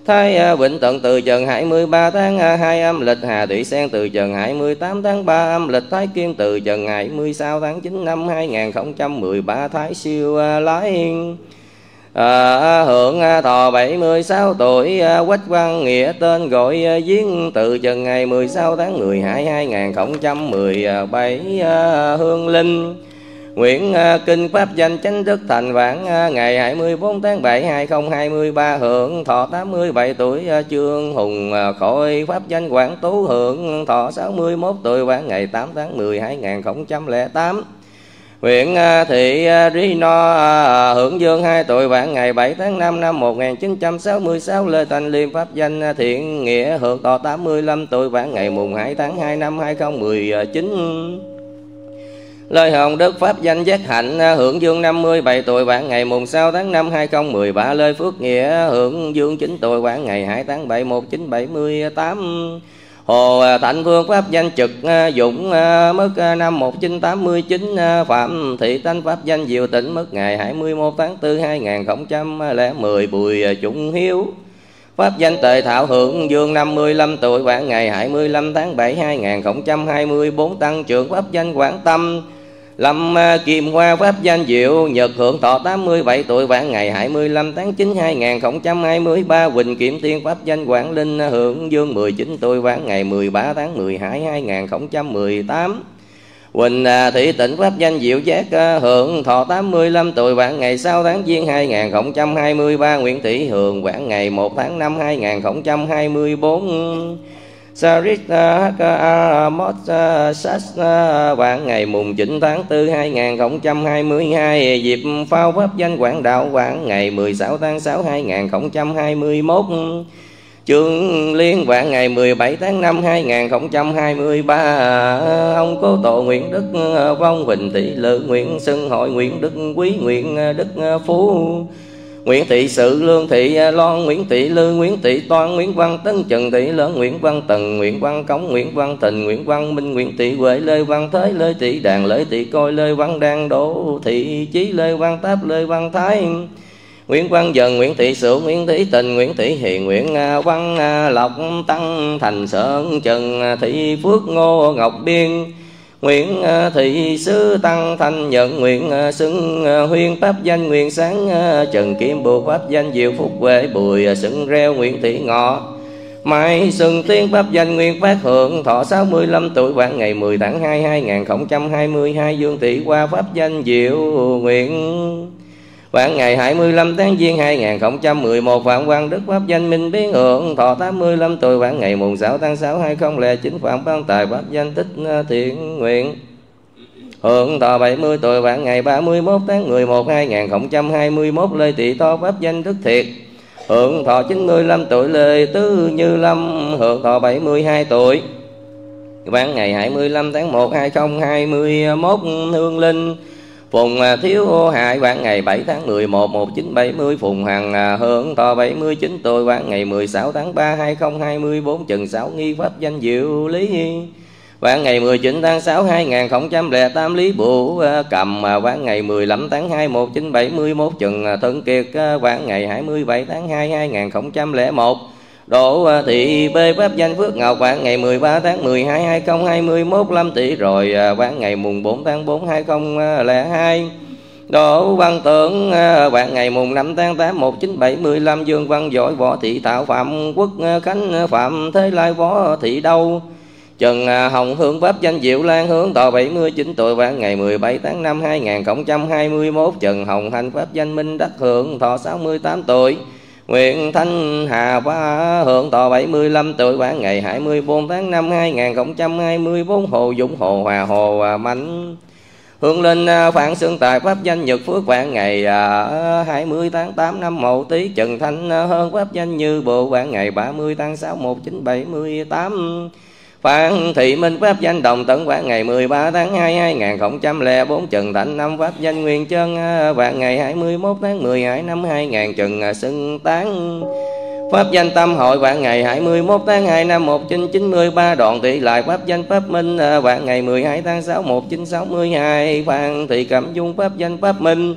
S2: Thái à, Vịnh Tận từ trần 23 tháng à, 2 âm lịch. Hà Thủy Sen từ trần 28 tháng 3 âm lịch. Thái Kiên từ trần 26 tháng 9 năm 2013 Thái Siêu à, Lái à, Hưởng à, thọ 76 tuổi à, Quách Văn Nghĩa tên gọi à, Giếng từ trần ngày 16 tháng 12 2017 Hương Linh. Nguyện à, Kinh Pháp danh chánh đức thành vãng à, ngày 24 tháng 7 2023 hưởng thọ 87 tuổi à, Trương Hùng khỏi Pháp danh Quảng Tú hưởng thọ 61 tuổi vãng ngày 8 tháng 10 2008 Huyện Thị Rino hưởng dương 2 tuổi vạn ngày 7 tháng 5 năm 1966 Lê Thanh Liêm pháp danh thiện nghĩa hưởng thọ 85 tuổi vạn ngày mùng 2 tháng 2 năm 2019 Lời hồn đức pháp danh giác hạnh à, hưởng dương 57 tuổi vạn ngày mùng 6 tháng 5 2013 Lời Phước Nghĩa à, hưởng dương 9 tuổi vạn ngày 2 tháng 7 1978 Hồ à, Thạnh Phương Pháp danh trực Dũng mất năm 1989 Phạm Thị Thanh Pháp danh Diệu Tỉnh mất ngày 21 tháng 4 2010 Bùi Trung Hiếu Pháp danh tệ thảo hưởng dương 55 tuổi vạn ngày 25 tháng 7 2024 tăng trưởng pháp danh Quảng Tâm Lâm à, Kim Hoa, Pháp danh Diệu, Nhật hưởng thọ 87 tuổi, vãn ngày 25 tháng 9 2023 Quỳnh Kiểm Tiên, Pháp danh, Quảng Linh, hưởng dương 19 tuổi, vãn ngày 13 tháng 12 2018 Quỳnh à, Thị Tịnh, Pháp danh Diệu, Giác à, hưởng thọ 85 tuổi, vãn ngày 6 tháng Giêng 2023 Nguyễn Thị Hường, vãn ngày 1 tháng 5 2024 Sarita Amos Sas Quảng ngày mùng 9 tháng 4 2022 dịp phao pháp danh quảng đạo Quảng ngày 16 tháng 6 2021 Chương Liên vạn ngày 17 tháng 5 2023 Ông Cố Tổ Nguyễn Đức, Vong Huỳnh Thị Lự, Nguyễn Xưng Hội, Nguyễn Đức Quý, Nguyễn Đức Phú. Nguyễn Thị Sự Lương Thị à, Loan Nguyễn Thị Lư Nguyễn Thị Toan Nguyễn Văn Tấn Trần Thị Lớn Nguyễn Văn Tần Nguyễn Văn Cống Nguyễn Văn Thịnh Nguyễn Văn Minh Nguyễn Thị Huệ Lê Văn Thế Lê Thị Đàn Lê Thị Coi Lê Văn Đan Đỗ Thị Chí Lê Văn Táp Lê Văn Thái Nguyễn Văn Dần, Nguyễn Thị Sửu, Nguyễn Thị Tình, Nguyễn Thị Hiền, Nguyễn à, Văn à, Lộc, Tăng Thành Sơn, Trần Thị Phước, Ngô Ngọc Biên, Nguyện ờ, thị sư tăng thanh nhận, nguyện ờ, xưng ờ, huyên pháp danh, nguyện sáng trần kim bồ pháp danh, diệu phúc huệ, bùi xưng reo, nguyện thị ngọ. Mai xưng tiên pháp danh nguyên phát hưởng thọ 65 tuổi vạn ngày 10 tháng 2 2022 dương tỷ qua pháp danh, diệu nguyện. Vạn ngày 25 tháng Giêng 2011 Phạm Quang Đức Pháp danh Minh Biến Hưởng, Thọ 85 tuổi vạn ngày mùng 6 tháng 6 2009 Phạm Văn Tài Pháp danh Tích Thiện Nguyện. Hưởng thọ 70 tuổi vạn ngày 31 tháng 11 2021 Lê Thị To Pháp danh Đức Thiệt. Hưởng thọ 95 tuổi, Lê Tứ Như Lâm. Hưởng thọ 72 tuổi Vạn ngày 25 tháng 1 2021 Hương Linh. Phùng à, Thiếu Ô Hại quán ngày 7 tháng 11 1970 Phùng Hằng à, Hưởng Thọ 79 tuổi quán ngày 16 tháng 3 2024 Chừng 6 Nghi Pháp danh Diệu Lý. Quán ngày 19 tháng 6 2008 Lý Bụ à, Cầm à, Quán ngày 15 tháng 2 1971 Chừng Thân Kiệt Quán ngày 27 tháng 2 2001 Độ thị, bê pháp danh Phước Ngọc vạn ngày 13 tháng 12 2021 5 tỷ rồi à, vạn ngày mùng 4 tháng 4 2002 Đỗ Văn Tưởng à, bạn ngày mùng 5 tháng 8 1975 Dương Văn Giỏi, Võ Thị Thảo Phạm Quốc à, Khánh Phạm Thế Lai, Võ Thị Đâu. Trần Hồng Hương Pháp danh Diệu, Lan hướng tòa 79 tuổi bạn ngày 17 tháng 5 2021 Trần Hồng Hành Pháp danh Minh Đắc Hưởng, thọ 68 tuổi. Nguyện Thanh Hà Phá hưởng thọ 75 tuổi bản ngày 24 tháng 5 2024 Hồ Dũng Hồ Hòa Hồ Mạnh Hương Linh à, Phản Xương Tài Pháp danh Nhật Phước bản ngày à, 20 tháng 8 năm Mậu Tý Trần Thanh à, hơn Pháp danh Như Bộ bản ngày 30 tháng 6 1978 Phan Thị Minh Pháp danh Đồng Tấn vạn ngày 13 tháng 2 2004 Trần Thạnh năm Pháp danh Nguyên Chân à, và ngày 21 tháng 12 năm 2000 Trần à, Xưng Tán. Pháp danh Tâm Hội vạn ngày 21 tháng 2 năm 1993 Đoạn tỷ lại Pháp danh Pháp Minh à, vạn ngày 12 tháng 6 1962 Phan Thị Cẩm Dung Pháp danh Pháp Minh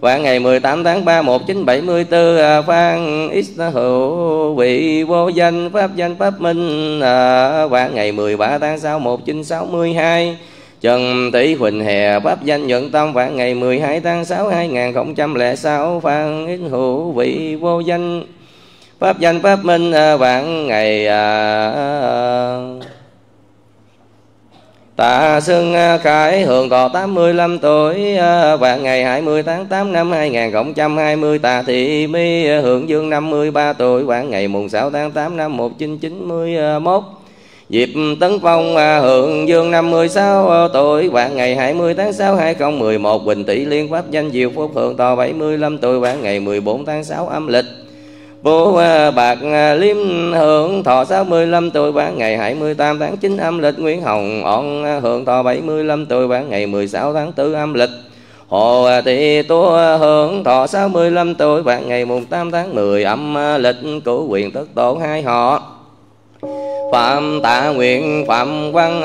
S2: và ngày 18 tháng 3 1974 à, Phan X hữu vị vô danh Pháp danh Pháp Minh Và ngày 13 tháng 6 1962 Trần Tỷ Huỳnh Hè Pháp danh Nhuận Tâm và ngày 12 tháng 6 2006 Phan X hữu vị vô danh Pháp danh Pháp Minh à, vạn ngày à, Tạ Xuân à, Khải hưởng thọ 85 tuổi và ngày 20 tháng 8 năm 2020 Tạ Thị My à, hưởng dương 53 tuổi và ngày mùng 6 tháng 8 năm 1991 Diệp Tấn Phong à, hưởng dương 56 tuổi và ngày 20 tháng 6 2011 Quỳnh Tỷ Liên Pháp danh Diệu Phúc hưởng thọ 75 tuổi và ngày 14 tháng 6 âm lịch. Vô à, bạc à, liêm hưởng thọ 65 tuổi bán ngày 28 tháng 9 âm lịch. Nguyễn Hồng on à, hưởng thọ 75 tuổi bán ngày 16 tháng 4 âm lịch. Hồ Thị Tua hưởng thọ 65 tuổi bán ngày mùng 8 tháng 10 âm lịch. Của quyền tất tổ, hai họ. Phạm Tạ Nguyện, Phạm Văn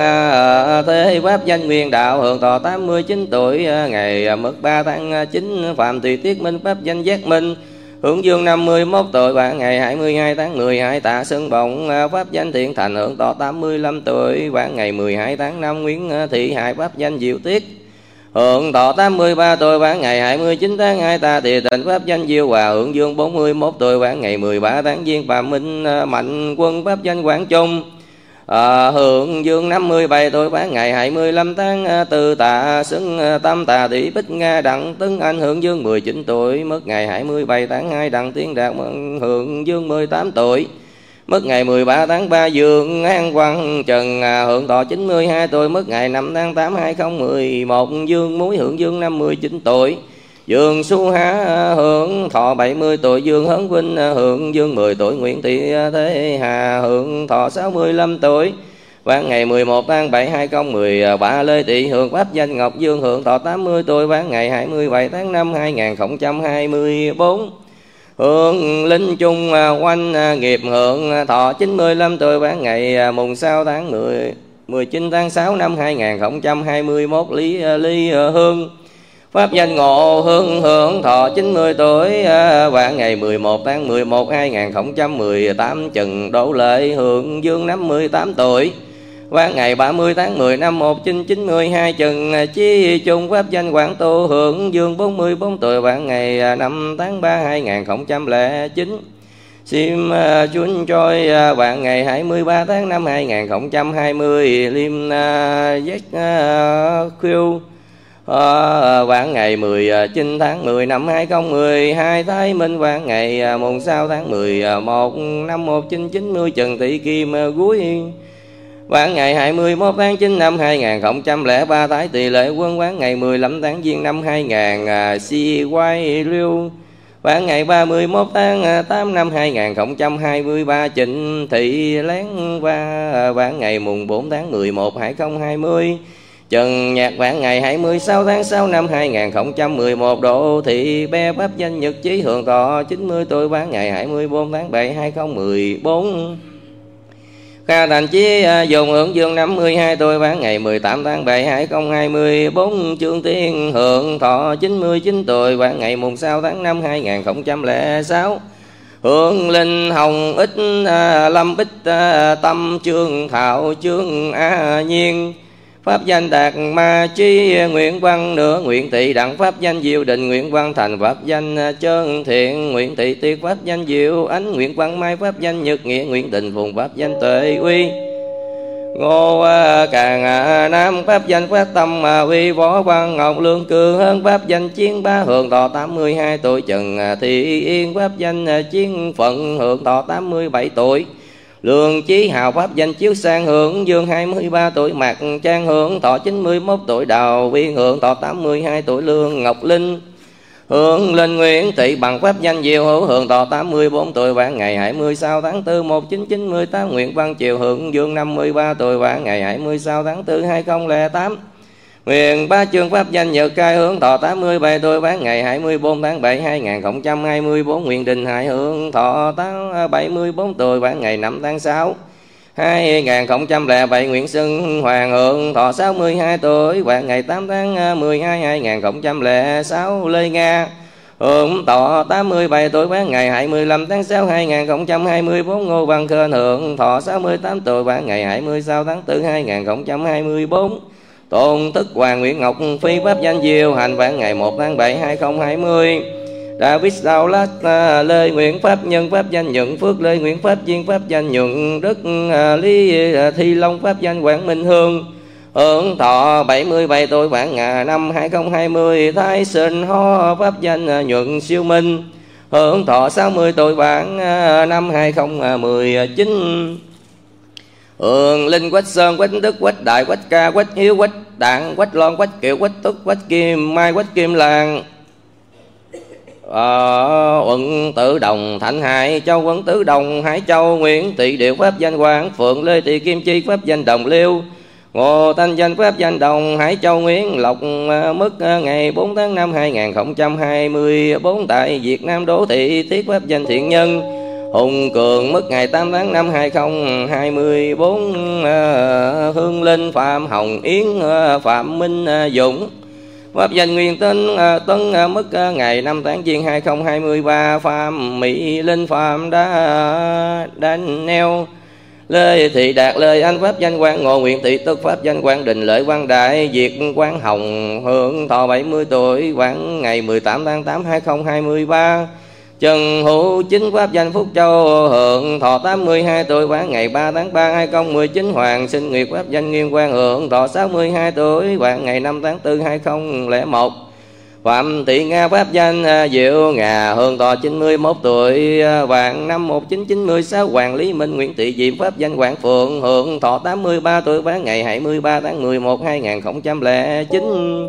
S2: Thế Pháp danh Nguyên Đạo, hưởng thọ 89 tuổi ngày mất 3 tháng 9 Phạm Tùy Tiết Minh Pháp danh Giác Minh Hưởng dương 51 tuổi và ngày 22 tháng 12 tạ sân bổng à, Pháp danh Thiện Thành hưởng tỏ 85 tuổi. Và ngày 12 tháng 5 Nguyễn à, Thị Hại Pháp danh Diệu Tiết. Hưởng thọ 83 tuổi bán ngày 29 tháng 2 ta thì tịnh Pháp danh Diêu Hòa. Hưởng dương 41 tuổi bán ngày 13 tháng Giêng bà Minh à, Mạnh Quân Pháp danh Quảng Trung à, Hưởng dương 57 tuổi bán ngày 25 tháng à, Tư tạ xứng à, tâm tà tỷ Bích Nga Đặng Tấn Anh Hưởng dương 19 tuổi Mất ngày 27 tháng 2 Đặng Tiến Đạt Hưởng dương 18 tuổi Mất ngày 13 tháng 3 Dương An Quang Trần à, hưởng thọ 92 tuổi Mất ngày 5 tháng 8 2011 Dương Muối hưởng dương 59 tuổi. Dương Su Há hưởng thọ 70 tuổi, Dương Hấn Vinh hưởng dương 10 tuổi, Nguyễn Thị Thế Hà hưởng thọ 65 tuổi. Ván ngày 11 tháng 7 2013 Lê Thị hưởng pháp danh Ngọc Dương hưởng thọ 80 tuổi, Ván ngày 27 tháng 5 2024 Hưởng linh Trung à, quanh à, nghiệp hưởng thọ 95 tuổi bán ngày à, mùng 6 tháng 10 19 tháng 6 năm 2021 lý lý hương. Pháp danh ngộ hương hưởng thọ 90 tuổi à, Vạn ngày 11 tháng 11 2018 Trần Đỗ Lệ hưởng dương 58 tuổi. Ván ngày 30 tháng 10 năm 1992 Trần Chi Trung, Pháp danh Quảng Tu hưởng dương 44 tuổi Vạn ngày à, 5 tháng 3 2009 Sim Chun Choi vạn ngày 23 tháng 5 2020 Lim Giác à, Khiêu Ờ, quán ngày 19 ờ, tháng 10 năm 2012 Thái Minh quán ngày ờ, mùng 6 tháng 11 năm 1990 Trần Thị Kim Gúi Quán ngày 21 tháng 9 năm 2003 Thái Tỳ lệ quân quán ngày 15 tháng Giêng năm 2000 à, Si Quay Liêu. Quán ngày 31 tháng 8 năm 2023 Trịnh Thị Lén và Quán ngày mùng 4 tháng 11 2020 Trần Nhạc Vạn ngày 26 tháng 6 năm 2011 Độ Thị Be Bắp Danh Nhật Chí Hưởng Thọ 90 tuổi bán ngày 24 tháng 7 2014 Kha Thành Chí à, dùng hưởng dương 52 tuổi bán ngày 18 tháng 7 2024 Trương Tiên hưởng thọ 99 tuổi bán ngày mùng 6 tháng 5 2006 Hương linh hồng ích à, lâm Bích à, tâm trương thảo trương a nhiên. Pháp danh đạt ma chi nguyện văn nữa Nguyện thị đặng. Pháp danh diệu định Nguyện văn thành. Pháp danh à, chân thiện Nguyện thị tiết pháp danh diệu ánh Nguyện văn mai. Pháp danh nhật nghĩa Nguyện định vùng pháp danh tuệ uy, Ngô à, càng à, nam. Pháp danh phát tâm mà uy, võ văn ngọc, lương cường hơn pháp danh chiến ba hưởng thọ 82 tuổi. Trần thị yên. Pháp danh chiến phận hưởng thọ 87 tuổi. Lương Chí Hào Pháp danh chiếu sang hưởng, Dương 23 tuổi, Mạc Trang hưởng, thọ 91 tuổi, Đào Viên hưởng, thọ 82 tuổi, Lương Ngọc Linh Hưởng. Linh Nguyễn Thị bằng Pháp danh Diệu hữu hưởng, thọ 84 tuổi Vạn ngày 26 tháng 4 1998 Nguyễn Văn Triều hưởng. Dương 53 tuổi Vạn ngày 26 tháng 4 2008 Nguyện ba chương pháp danh nhật cai hướng thọ 87 tôi bán ngày 24 tháng 7 2024 Nguyện Đình Hải hướng thọ 74 tuổi bán ngày 5 tháng 6 2007 Nguyễn Xuân Hoàng Hượng thọ 62 tuổi bán ngày 8 tháng 12 2006 Lê Nga hưởng thọ 87 tuổi bán ngày 25 tháng 6 2024 Ngô Văn Khên hưởng thọ 68 tuổi bán ngày 26 tháng 4 2024 Tôn Tức Hoàng Nguyễn Ngọc Phi Pháp danh Diêu hành vạn ngày 1 tháng 7 2020 David Sao Lát à, Lê Nguyễn Pháp Nhân Pháp danh Nhận Phước Lê Nguyễn Pháp Viên Pháp danh Nhận Đức à, Lý à, Thi Long Pháp danh Quảng Minh Hương. Hưởng thọ 77 tuổi bản ngày năm 2020 Thái sinh ho Pháp danh à, Nhuận Siêu Minh. Hưởng thọ 60 tuổi bản à, năm 2019 Hường linh quách sơn quách đức quách đại quách ca quách hiếu quách Đặng quách loan quách kiều quách túc quách kim mai quách kim lan ờ, uận tử đồng thạnh hải châu quận tứ đồng hải châu nguyễn Tị điệu pháp danh quang phượng lê Tị kim chi pháp danh đồng liêu Ngô Thanh danh Pháp danh Đồng Hải Châu Nguyễn Lộc à, mức à, ngày 4 tháng 5 2024 tại Việt Nam Đô Thị Thiết Pháp danh Thiện Nhân. Hùng Cường mất ngày 8 tháng 5 2024 à, Hương Linh, Phạm Hồng Yến à, Phạm Minh à, Dũng. Pháp danh nguyên tên Tấn mất ngày 5 tháng Giêng 2023 Phạm Mỹ Linh, Phạm đã đánh neo Lê Thị Đạt, Lê Anh, Pháp danh quan Ngộ Nguyện Thị Tức, Pháp danh quan Đình Lợi quan Đại, Diệt quan Hồng Hưởng thọ 70 tuổi, Quảng ngày 18 tháng 8 2023 Trần Hữu Chính Pháp danh Phúc Châu, Hưởng thọ 82 tuổi, quán ngày 3 tháng 3 2019 Hoàng sinh Nguyệt Pháp danh Nghiêm Quang, Hưởng thọ 62 tuổi, quán ngày 5 tháng 4 2001 Phạm Thị Nga Pháp danh à, Diệu Ngà Hương Tòa 91 tuổi à, Hoàng năm 1996 Hoàng Lý Minh Nguyễn Thị Diệm Pháp danh Hoàng Phượng Hương Thọ 83 tuổi Bán ngày 23 tháng 11 2009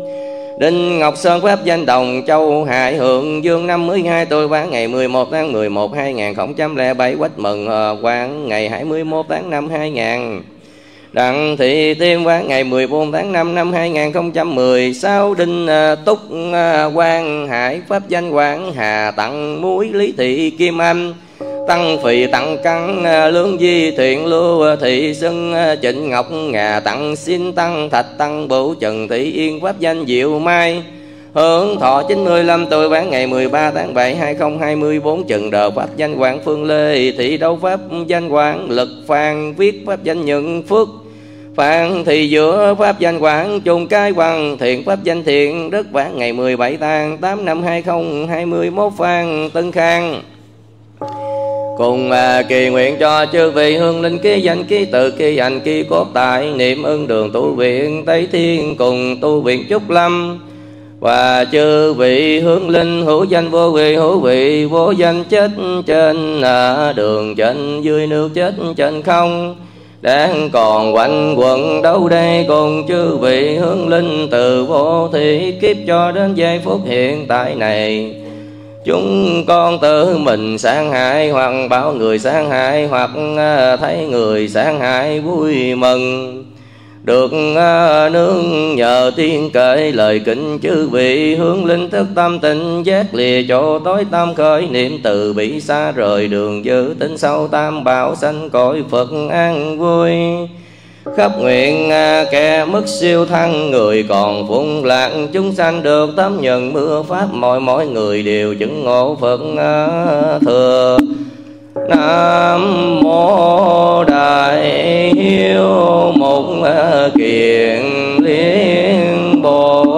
S2: Đinh Ngọc Sơn Pháp danh Đồng Châu Hải Hượng Dương năm 52 tôi Bán ngày 11 tháng 11 2007 Quách Mừng ờ, quán ngày 21 tháng 5 2000 Đặng thị tiên quán ngày 14 tháng 5 năm 2016 Đinh ờ, Túc à, Quang Hải Pháp danh Quảng Hà Tặng Muối Lý Thị Kim Anh. Tăng Phì Tặng căn à, Lương Di Thiện Lưu à, Thị Xuân à, Trịnh Ngọc Ngà Tặng Xin Tăng Thạch Tăng Bửu Trần Thị Yên Pháp danh Diệu Mai. Hưởng thọ 95 tuổi bán ngày 13 tháng 7 2024 Trần Đờ Pháp danh Quảng Phương Lê, Thị Đấu Pháp danh Quảng Lực Phan Viết Pháp danh Nhận Phước. Phạn thì giữa Pháp danh quảng chung cái hoàng thiện Pháp danh thiện Đức bán ngày 17 tháng 8 năm 2021 Phan Tân Khang. Cùng à, kỳ nguyện cho chư vị hương linh ký danh ký tự ký hành ký cốt tại niệm ưng đường tu viện Tây Thiên cùng tu viện Trúc Lâm. Và chư vị hướng linh hữu danh vô vị hữu vị vô danh chết trên à, đường trên dưới nước chết trên không. Đang còn quanh quẩn đâu đây cùng chư vị hướng linh từ vô thị kiếp cho đến giây phút hiện tại này chúng con tự mình sáng hại hoặc bảo người sáng hại hoặc à, thấy người sáng hại vui mừng. Được à, nương nhờ tiên kể lời kính chư vị, hướng linh thức tâm tình giác lìa chỗ tối tâm khởi, niệm từ bị xa rời đường dư, tính sâu tam bảo sanh cõi phật an vui khắp nguyện à, kẻ mức siêu thăng, người còn phụng lạc. Chúng sanh được tám nhận mưa pháp, mọi mọi người đều chứng ngộ phật à, thừa nam mô đại hiếu một à, kiền liên bồ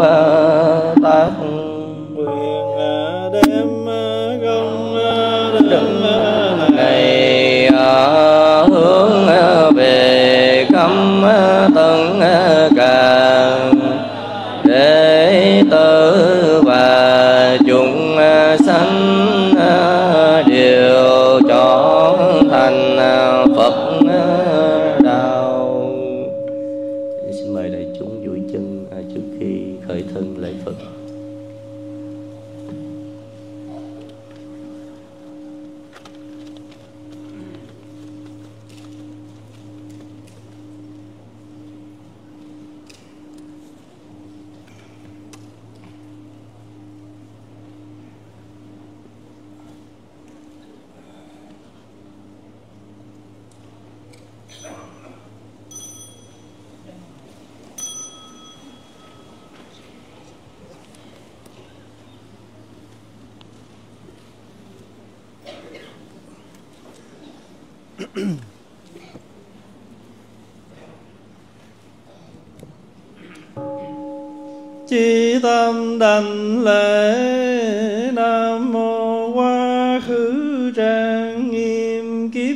S1: chi tâm đảnh lễ nam mô quá khứ trang nghiêm kiếp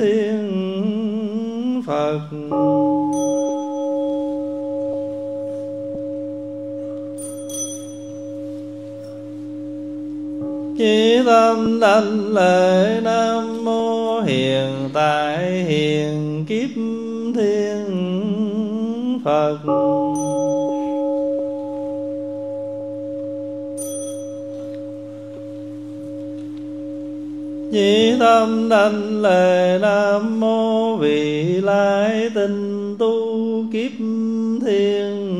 S1: thiên phật. Chí tâm đảnh lễ Nam hiền tại hiền, kiếp thiên, Phật. Nhị tâm đảnh lễ Nam Mô Vị Lai Tinh Tu Kiếp Thiên,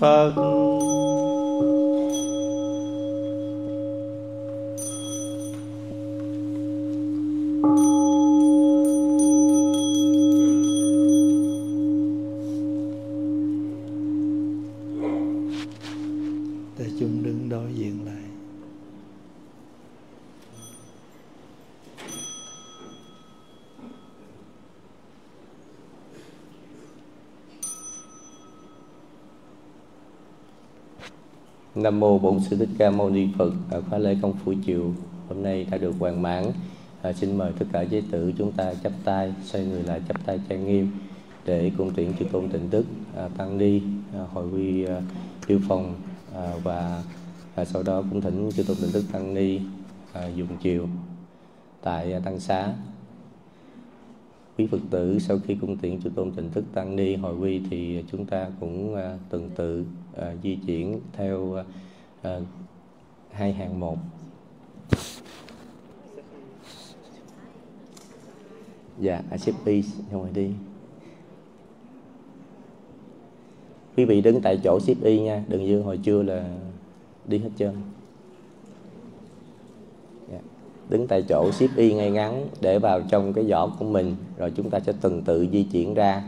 S1: Phật.
S2: Nam mô Bổn Sư Thích Ca Mâu Ni Phật. À, khóa lễ công phu chiều hôm nay đã được hoàn mãn. À, xin mời tất cả giới tử chúng ta chắp tay, xoay người lại chắp tay trang nghiêm để cung tiễn chư tôn tịnh đức à, tăng ni à, hội quy à, tiêu phòng à, và à, sau đó cũng thỉnh chư tôn tịnh đức tăng ni à, dùng chiều tại à, tăng xá quý phật tử sau khi cung tiễn chư tôn tịnh thức tăng ni hội quy thì chúng ta cũng à, tuần tự à, di chuyển theo à, à, hai hàng một. Dạ acp ra rồi đi quý vị đứng tại chỗ ship y nha đừng như hồi trưa là đi hết trơn. Dạ. đứng tại chỗ ship y ngay ngắn để vào trong cái giỏ của mình rồi chúng ta sẽ từng tự di chuyển ra.